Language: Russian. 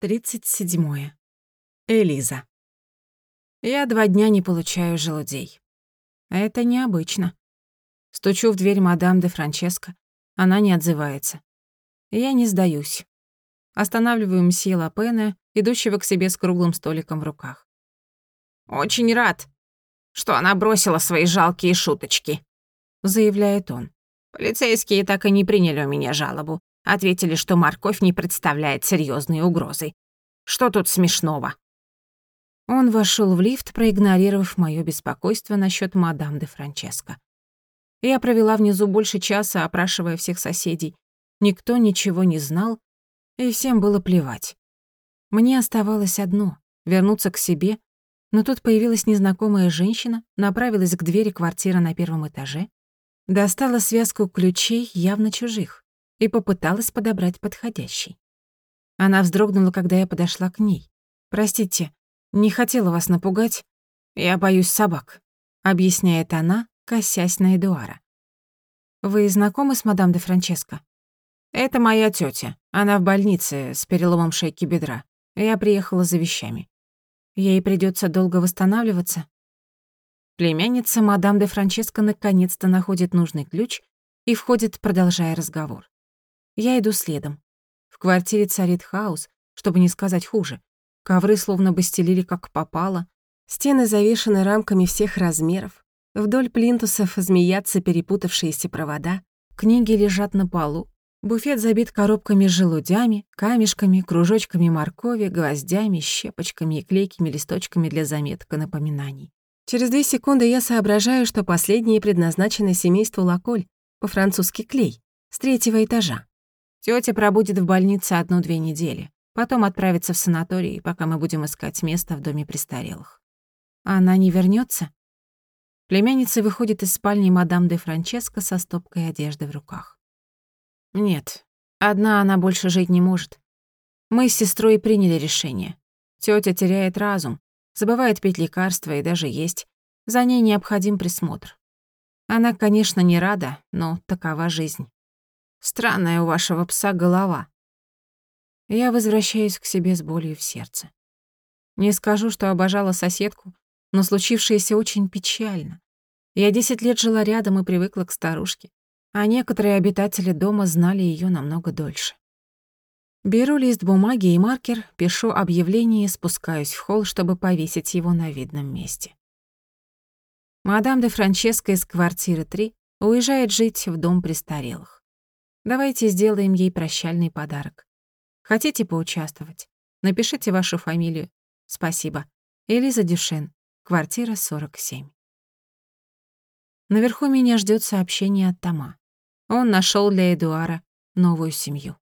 37. Элиза. Я два дня не получаю желудей. Это необычно. Стучу в дверь мадам де Франческо. Она не отзывается. Я не сдаюсь. Останавливаю мсье Лапена, идущего к себе с круглым столиком в руках. «Очень рад, что она бросила свои жалкие шуточки», — заявляет он. «Полицейские так и не приняли у меня жалобу. Ответили, что морковь не представляет серьезной угрозы. Что тут смешного? Он вошел в лифт, проигнорировав моё беспокойство насчет мадам де Франческо. Я провела внизу больше часа, опрашивая всех соседей. Никто ничего не знал, и всем было плевать. Мне оставалось одно — вернуться к себе, но тут появилась незнакомая женщина, направилась к двери квартиры на первом этаже, достала связку ключей, явно чужих и попыталась подобрать подходящий. Она вздрогнула, когда я подошла к ней. «Простите, не хотела вас напугать. Я боюсь собак», — объясняет она, косясь на Эдуара. «Вы знакомы с мадам де Франческо?» «Это моя тётя. Она в больнице с переломом шейки бедра. Я приехала за вещами». «Ей придётся долго восстанавливаться?» Племянница мадам де Франческо наконец-то находит нужный ключ и входит, продолжая разговор. Я иду следом. В квартире царит хаос, чтобы не сказать хуже. Ковры словно бы стелили как попало, стены завешены рамками всех размеров, вдоль плинтусов змеятся перепутавшиеся провода, книги лежат на полу, буфет забит коробками с желудями, камешками, кружочками моркови, гвоздями, щепочками и клейкими листочками для заметок и напоминаний. Через две секунды я соображаю, что последние предназначены семейству Лаколь, по-французски клей, с третьего этажа. Тётя пробудет в больнице одну-две недели, потом отправится в санаторий, пока мы будем искать место в доме престарелых. Она не вернётся? Племянница выходит из спальни мадам де Франческо со стопкой одежды в руках. Нет, одна она больше жить не может. Мы с сестрой приняли решение. Тётя теряет разум, забывает пить лекарства и даже есть. За ней необходим присмотр. Она, конечно, не рада, но такова жизнь. Странная у вашего пса голова. Я возвращаюсь к себе с болью в сердце. Не скажу, что обожала соседку, но случившееся очень печально. Я десять лет жила рядом и привыкла к старушке, а некоторые обитатели дома знали её намного дольше. Беру лист бумаги и маркер, пишу объявление и спускаюсь в холл, чтобы повесить его на видном месте. Мадам де Франческо из квартиры 3 уезжает жить в дом престарелых. Давайте сделаем ей прощальный подарок. Хотите поучаствовать? Напишите вашу фамилию. Спасибо. Элиза Дюшен, квартира 47. Наверху меня ждет сообщение от Тома. Он нашел для Эдуара новую семью.